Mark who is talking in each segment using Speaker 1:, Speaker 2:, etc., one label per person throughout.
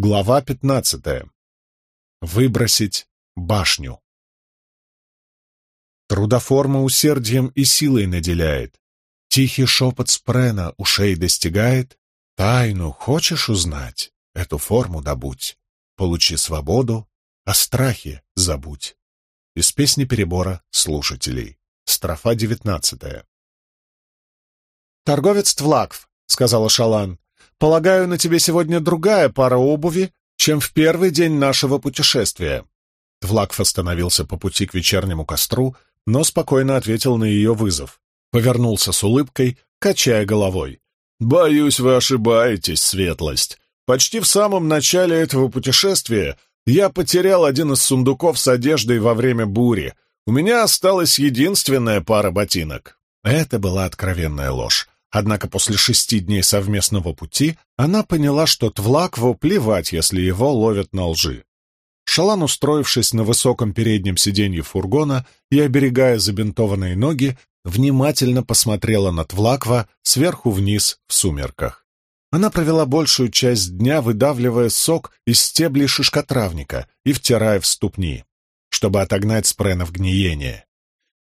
Speaker 1: Глава пятнадцатая. Выбросить башню. Трудоформа усердием и силой наделяет. Тихий шепот спрена ушей достигает. Тайну хочешь узнать? Эту форму добудь. Получи свободу, о страхе забудь. Из песни перебора слушателей. Строфа девятнадцатая.
Speaker 2: «Торговец Твлакв», — сказала Шалан, Полагаю, на тебе сегодня другая пара обуви, чем в первый день нашего путешествия».
Speaker 1: Твлакф остановился по пути к вечернему костру, но спокойно ответил на ее вызов. Повернулся с улыбкой, качая головой. «Боюсь, вы ошибаетесь, светлость. Почти в самом начале этого путешествия я потерял один из сундуков с одеждой во время бури. У меня осталась единственная пара ботинок». Это была откровенная ложь. Однако после шести дней совместного пути она поняла, что Твлакву плевать, если его ловят на лжи. Шалан, устроившись на высоком переднем сиденье фургона и оберегая забинтованные ноги, внимательно посмотрела на Твлаква сверху вниз в сумерках. Она провела большую часть дня, выдавливая сок из стеблей шишкотравника и втирая в ступни, чтобы отогнать спренов гниения.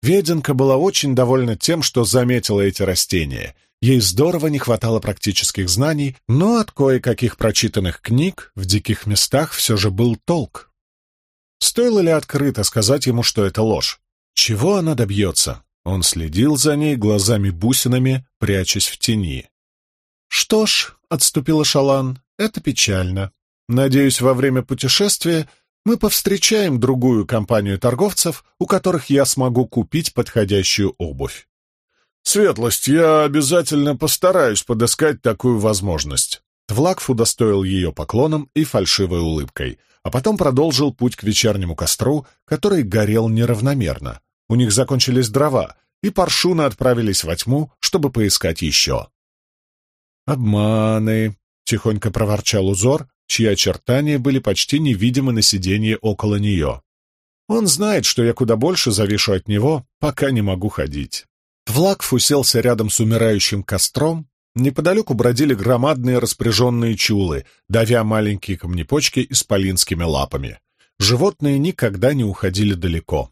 Speaker 1: Веденка была очень довольна тем, что заметила эти растения, Ей здорово не хватало практических знаний, но от кое-каких прочитанных книг в диких местах все же был толк. Стоило ли открыто сказать ему, что это ложь? Чего она добьется? Он следил за ней глазами-бусинами, прячась в тени. «Что ж», — отступила Шалан, — «это печально. Надеюсь, во время путешествия мы повстречаем другую компанию торговцев, у которых я смогу купить подходящую обувь.
Speaker 3: «Светлость, я обязательно постараюсь подыскать такую возможность».
Speaker 1: Твлакф удостоил ее поклоном и фальшивой улыбкой, а потом продолжил путь к вечернему костру, который горел неравномерно. У них закончились дрова, и паршуны отправились во тьму, чтобы поискать еще. «Обманы!» — тихонько проворчал узор, чьи очертания были почти невидимы на сиденье около нее. «Он знает, что я куда больше завишу от него, пока не могу ходить». Твлакф уселся рядом с умирающим костром. Неподалеку бродили громадные распряженные чулы, давя маленькие камнепочки исполинскими лапами. Животные никогда не уходили далеко.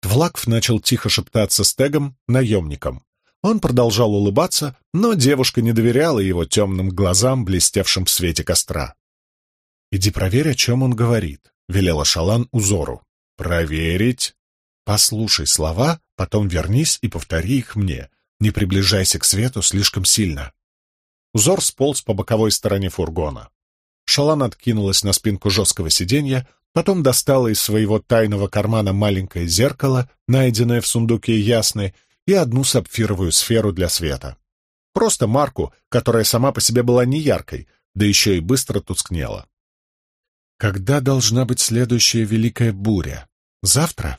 Speaker 1: Твлакф начал тихо шептаться с Тегом, наемником. Он продолжал улыбаться, но девушка не доверяла его темным глазам, блестевшим в свете костра. «Иди проверь, о чем он говорит», — велела Шалан узору. «Проверить?» «Послушай слова Потом вернись и повтори их мне. Не приближайся к свету слишком сильно. Узор сполз по боковой стороне фургона. Шалан откинулась на спинку жесткого сиденья, потом достала из своего тайного кармана маленькое зеркало, найденное в сундуке ясны, и одну сапфировую сферу для света. Просто марку, которая сама по себе была неяркой, да еще и быстро тускнела. Когда должна быть следующая великая буря? Завтра?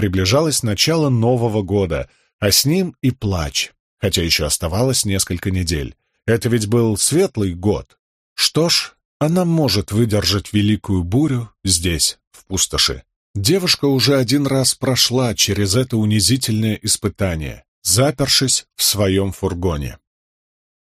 Speaker 1: Приближалось начало Нового года, а с ним и плач, хотя еще оставалось несколько недель. Это ведь был светлый год. Что ж, она может выдержать великую бурю здесь, в пустоши. Девушка уже один раз прошла через это унизительное испытание, запершись в своем фургоне.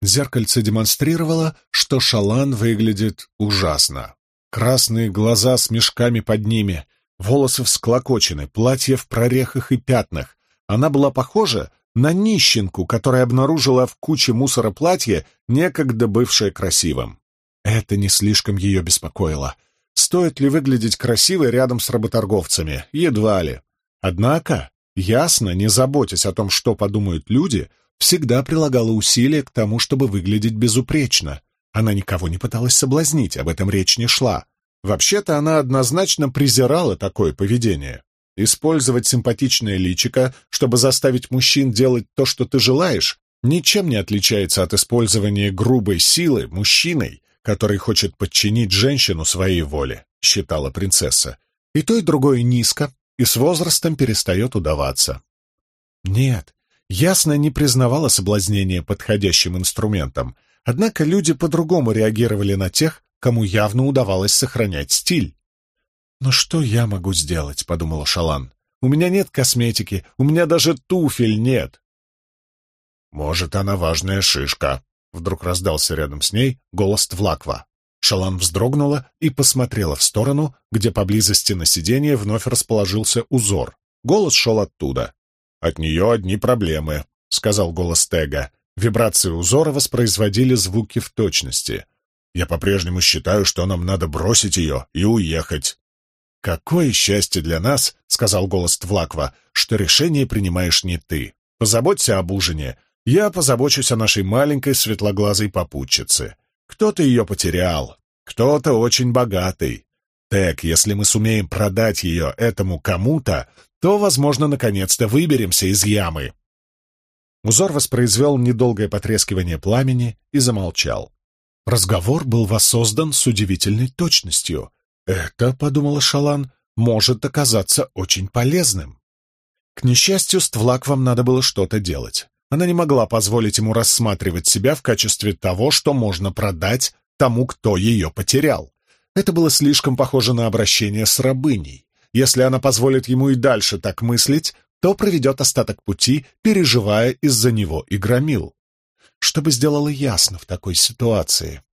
Speaker 1: Зеркальце демонстрировало, что Шалан выглядит ужасно. Красные глаза с мешками под ними, волосы всклокочены, платье в прорехах и пятнах. Она была похожа на нищенку, которая обнаружила в куче мусора платье, некогда бывшее красивым. Это не слишком ее беспокоило. Стоит ли выглядеть красивой рядом с работорговцами? Едва ли. Однако, ясно, не заботясь о том, что подумают люди, всегда прилагала усилия к тому, чтобы выглядеть безупречно. Она никого не пыталась соблазнить, об этом речь не шла. Вообще-то она однозначно презирала такое поведение. Использовать симпатичное личико, чтобы заставить мужчин делать то, что ты желаешь, ничем не отличается от использования грубой силы мужчиной, который хочет подчинить женщину своей воле, считала принцесса. И то, и другое низко, и с возрастом перестает удаваться. Нет, ясно не признавала соблазнение подходящим инструментом, однако люди по-другому реагировали на тех, кому явно удавалось сохранять стиль. «Но что я могу сделать?» — подумала Шалан. «У меня нет косметики, у меня даже туфель нет».
Speaker 3: «Может, она важная шишка», — вдруг раздался рядом с ней голос Твлаква.
Speaker 1: Шалан вздрогнула и посмотрела в сторону, где поблизости на сиденье вновь расположился узор. Голос шел оттуда. «От нее одни проблемы», — сказал голос Тега. Вибрации узора воспроизводили звуки в точности. «Я по-прежнему считаю, что нам надо бросить ее и уехать». «Какое счастье для нас», — сказал голос Твлаква, — «что решение принимаешь не ты. Позаботься об ужине. Я позабочусь о нашей маленькой светлоглазой попутчице. Кто-то ее потерял, кто-то очень богатый. Так, если мы сумеем продать ее этому кому-то, то, возможно, наконец-то выберемся из ямы». Узор воспроизвел недолгое потрескивание пламени и замолчал. Разговор был воссоздан с удивительной точностью. «Это, — подумала Шалан, — может оказаться очень полезным». К несчастью, Ствлак вам надо было что-то делать. Она не могла позволить ему рассматривать себя в качестве того, что можно продать тому, кто ее потерял. Это было слишком похоже на обращение с рабыней. Если она позволит ему и дальше так мыслить, то проведет остаток пути, переживая из-за него и громил. Что бы ясно в такой ситуации?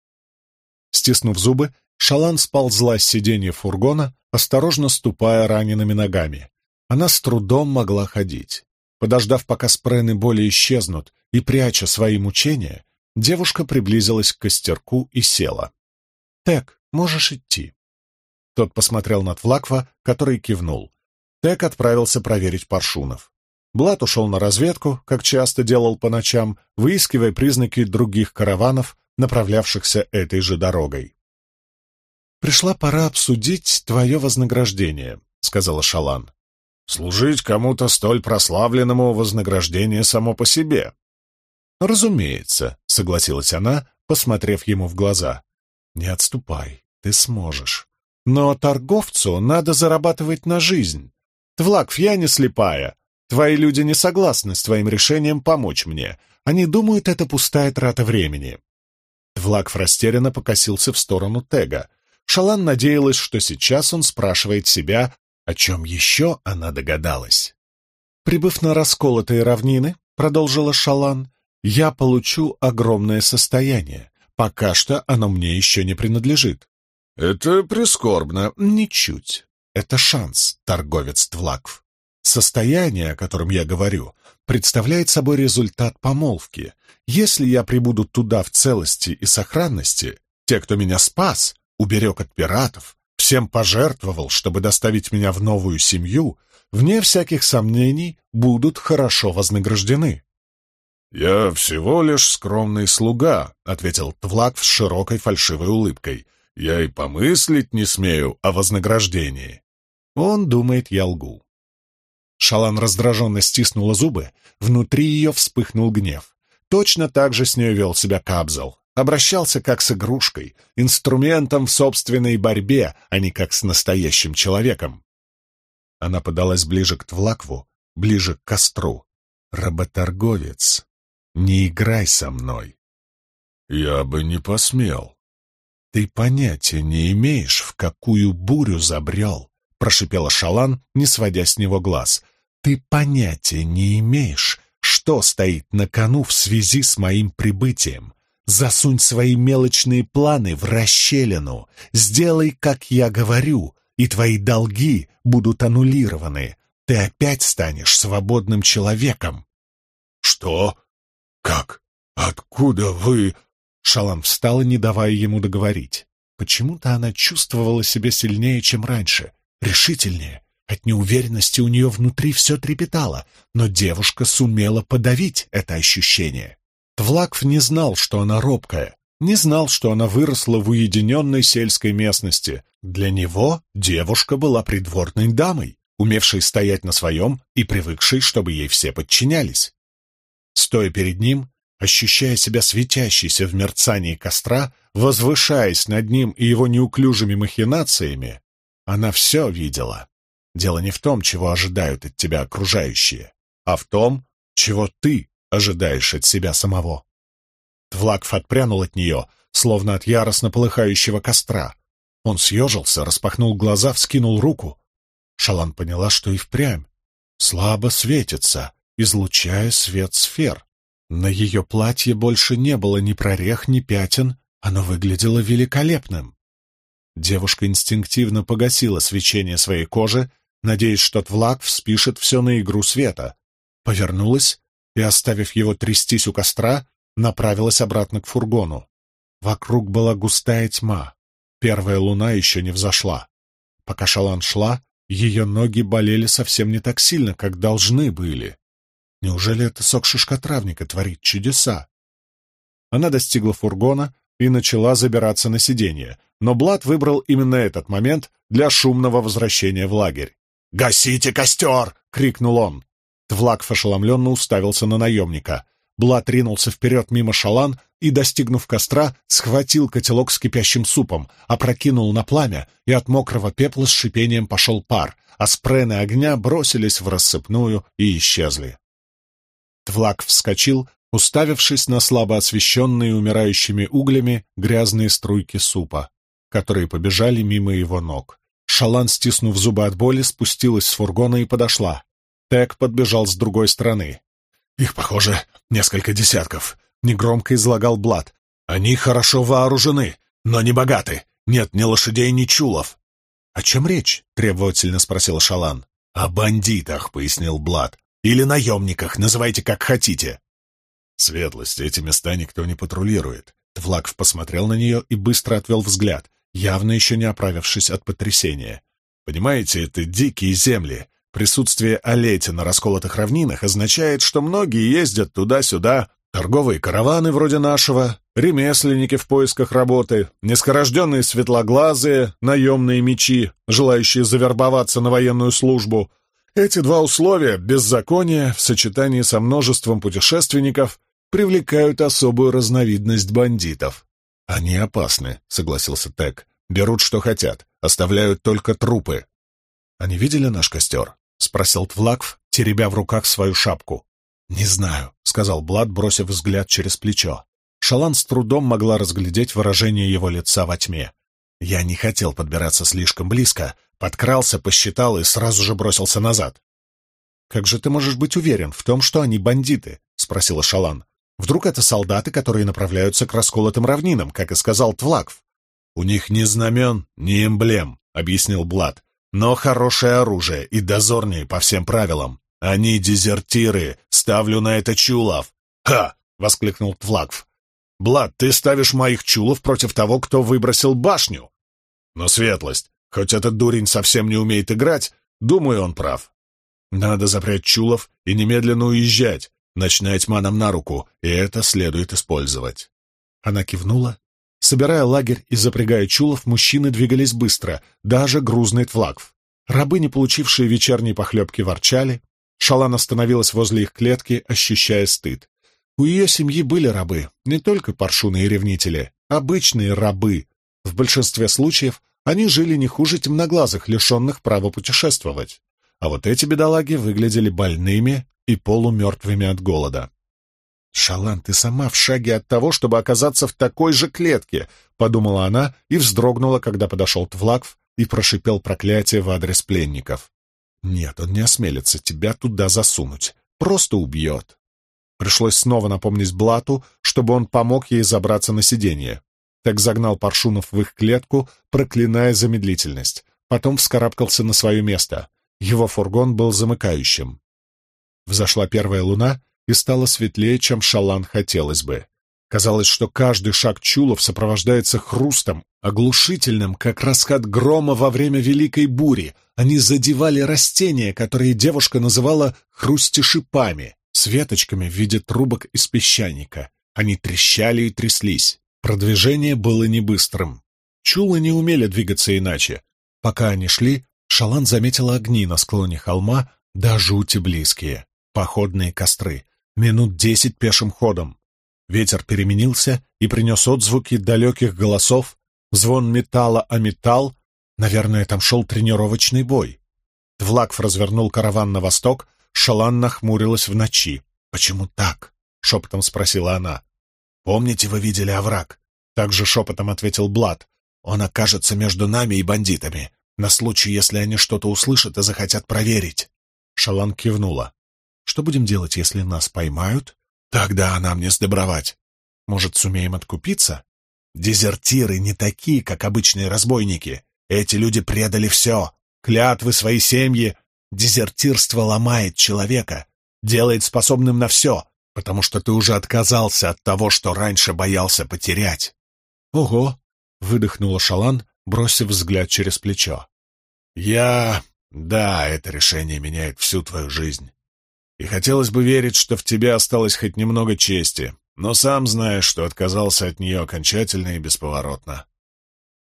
Speaker 1: Стиснув зубы, Шалан сползла с сиденья фургона, осторожно ступая ранеными ногами. Она с трудом могла ходить. Подождав, пока спрены боли исчезнут, и пряча свои мучения, девушка приблизилась к костерку и села. «Тек, можешь идти». Тот посмотрел на Твлаква, который кивнул. Тек отправился проверить паршунов. Блат ушел на разведку, как часто делал по ночам, выискивая признаки других караванов, направлявшихся этой же дорогой. «Пришла пора обсудить твое вознаграждение», — сказала Шалан. Служить кому-то столь прославленному вознаграждение само по себе. Разумеется, согласилась она, посмотрев ему в глаза. Не отступай, ты сможешь. Но торговцу надо зарабатывать на жизнь. Твлакв, я не слепая. Твои люди не согласны с твоим решением помочь мне. Они думают, это пустая трата времени. Твлакв растерянно покосился в сторону Тега. Шалан надеялась, что сейчас он спрашивает себя, о чем еще она догадалась? «Прибыв на расколотые равнины, — продолжила Шалан, — я получу огромное состояние. Пока что оно мне еще не принадлежит».
Speaker 3: «Это прискорбно».
Speaker 1: «Ничуть. Это шанс, торговец Твлакв. Состояние, о котором я говорю, представляет собой результат помолвки. Если я прибуду туда в целости и сохранности, те, кто меня спас, уберег от пиратов, всем пожертвовал, чтобы доставить меня в новую семью, вне всяких сомнений, будут хорошо вознаграждены.
Speaker 3: «Я всего лишь скромный слуга», — ответил Твлак с широкой фальшивой улыбкой. «Я и помыслить не смею о вознаграждении».
Speaker 1: Он думает, я лгу. Шалан раздраженно стиснула зубы, внутри ее вспыхнул гнев. Точно так же с ней вел себя Кабзал обращался как с игрушкой, инструментом в собственной борьбе, а не как с настоящим человеком. Она подалась ближе к Твлакву, ближе к костру. «Работорговец, не играй со мной».
Speaker 3: «Я бы не посмел».
Speaker 1: «Ты понятия не имеешь, в какую бурю забрел», — прошипела Шалан, не сводя с него глаз. «Ты понятия не имеешь, что стоит на кону в связи с моим прибытием. Засунь свои мелочные планы в расщелину. Сделай, как я говорю, и твои долги будут аннулированы. Ты опять станешь свободным человеком.
Speaker 3: Что? Как? Откуда вы?
Speaker 1: Шалам встала, не давая ему договорить. Почему-то она чувствовала себя сильнее, чем раньше, решительнее. От неуверенности у нее внутри все трепетало, но девушка сумела подавить это ощущение. Твлакв не знал, что она робкая, не знал, что она выросла в уединенной сельской местности. Для него девушка была придворной дамой, умевшей стоять на своем и привыкшей, чтобы ей все подчинялись. Стоя перед ним, ощущая себя светящейся в мерцании костра, возвышаясь над ним и его неуклюжими махинациями, она все видела. Дело не в том, чего ожидают от тебя окружающие, а в том, чего ты ожидаешь от себя самого. Твлакф отпрянул от нее, словно от яростно полыхающего костра. Он съежился, распахнул глаза, вскинул руку. Шалан поняла, что и впрямь. Слабо светится, излучая свет сфер. На ее платье больше не было ни прорех, ни пятен,
Speaker 2: Оно выглядело великолепным. Девушка инстинктивно погасила свечение своей кожи, надеясь, что Твлак вспишет все на игру света. Повернулась и, оставив его трястись у костра, направилась обратно к фургону. Вокруг была густая тьма. Первая луна еще не взошла. Пока Шалан шла, ее ноги болели совсем не так сильно, как должны были. Неужели это сок шишкотравника творит чудеса? Она достигла фургона и начала забираться на сиденье, но Блад выбрал именно этот момент для шумного возвращения в лагерь. «Гасите костер!» — крикнул он. Твлак ошеломленно уставился на наемника. Блад ринулся вперед мимо шалан и, достигнув костра, схватил котелок с кипящим супом, опрокинул на пламя, и от мокрого пепла с шипением пошел пар, а спрены огня бросились в рассыпную и исчезли. Твлак вскочил, уставившись на слабо освещенные умирающими углями грязные струйки супа, которые побежали мимо его ног. Шалан, стиснув зубы от боли, спустилась с фургона и подошла. Тек подбежал с другой стороны. «Их, похоже, несколько десятков», — негромко излагал Блад. «Они хорошо вооружены, но не богаты. Нет ни лошадей, ни чулов». «О чем речь?» — требовательно спросил Шалан. «О бандитах», — пояснил Блад. «Или наемниках, называйте как хотите». «Светлость, эти места никто не патрулирует». Твлаков посмотрел на нее и быстро отвел взгляд, явно еще не оправившись от потрясения. «Понимаете, это дикие земли. Присутствие Олети на расколотых равнинах означает, что многие ездят туда-сюда, торговые караваны вроде нашего, ремесленники в поисках работы, нескорожденные светлоглазые, наемные мечи, желающие завербоваться на военную службу. Эти два условия, беззаконие в сочетании со множеством путешественников, привлекают особую разновидность бандитов. «Они опасны», — согласился Тек. «Берут, что хотят, оставляют только трупы». «Они видели наш костер?» — спросил Твлакв, теребя в руках свою шапку. «Не знаю», — сказал Блад, бросив взгляд через плечо. Шалан с трудом могла разглядеть выражение его лица во тьме. «Я не хотел подбираться слишком близко, подкрался, посчитал и сразу же бросился назад». «Как же ты можешь быть уверен в том, что они бандиты?» — спросила Шалан. «Вдруг это солдаты, которые направляются к расколотым равнинам, как и сказал Твлакв?» «У них ни знамен, ни эмблем», — объяснил Блад. Но хорошее оружие и дозорнее по всем правилам. Они дезертиры, ставлю на это чулов. «Ха!» — воскликнул Твлакв. «Блад, ты ставишь моих чулов против того, кто выбросил башню!» «Но светлость, хоть этот дурень совсем не умеет играть, думаю, он прав. Надо запрячь чулов и немедленно уезжать. Ночная тьма нам на руку, и это следует использовать». Она кивнула Собирая лагерь и запрягая чулов, мужчины двигались быстро, даже грузный твлакв. Рабы, не получившие вечерней похлебки, ворчали. Шалан остановилась возле их клетки, ощущая стыд. У ее семьи были рабы, не только паршуны и ревнители, обычные рабы. В большинстве случаев они жили не хуже темноглазых, лишенных права путешествовать. А вот эти бедолаги выглядели больными и полумертвыми от голода. «Шалан, ты сама в шаге от того, чтобы оказаться в такой же клетке», — подумала она и вздрогнула, когда подошел Твлакв и прошипел проклятие в адрес пленников. «Нет, он не осмелится тебя туда засунуть. Просто убьет». Пришлось снова напомнить Блату, чтобы он помог ей забраться на сиденье. Так загнал Паршунов в их клетку, проклиная замедлительность. Потом вскарабкался на свое место. Его фургон был замыкающим. Взошла первая луна, и стало светлее, чем шалан хотелось бы. Казалось, что каждый шаг чулов сопровождается хрустом, оглушительным, как раскат грома во время Великой Бури. Они задевали растения, которые девушка называла хрустишипами, с веточками в виде трубок из песчаника. Они трещали и тряслись. Продвижение было не быстрым. Чулы не умели двигаться иначе. Пока они шли, Шалан заметила огни на склоне холма, да жути близкие, походные костры минут десять пешим ходом. Ветер переменился и принес отзвуки далеких голосов, звон металла о металл. Наверное, там шел тренировочный бой. Твлаков развернул караван на восток, Шалан нахмурилась в ночи. «Почему так?» — шепотом спросила она. «Помните, вы видели овраг?» Также шепотом ответил Блад. «Он окажется между нами и бандитами, на случай, если они что-то услышат и захотят проверить». Шалан кивнула. Что будем делать, если нас поймают? Тогда нам не сдобровать. Может, сумеем откупиться? Дезертиры не такие, как обычные разбойники. Эти люди предали все. Клятвы, свои семьи. Дезертирство ломает человека, делает способным на все, потому что ты уже отказался от того, что раньше боялся потерять.
Speaker 1: «Ого!» — выдохнула Шалан, бросив взгляд через плечо.
Speaker 2: «Я... Да, это решение меняет всю твою жизнь. И хотелось бы верить, что в тебе осталось хоть немного чести, но сам знаешь, что отказался от нее окончательно и бесповоротно».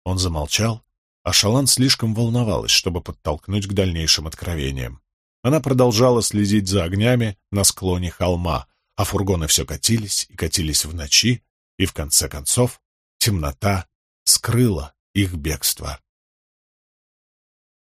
Speaker 1: Он замолчал, а Шалан слишком волновалась, чтобы подтолкнуть к дальнейшим откровениям. Она продолжала следить за огнями на склоне холма, а фургоны все катились и катились в ночи, и в конце концов темнота скрыла их бегство.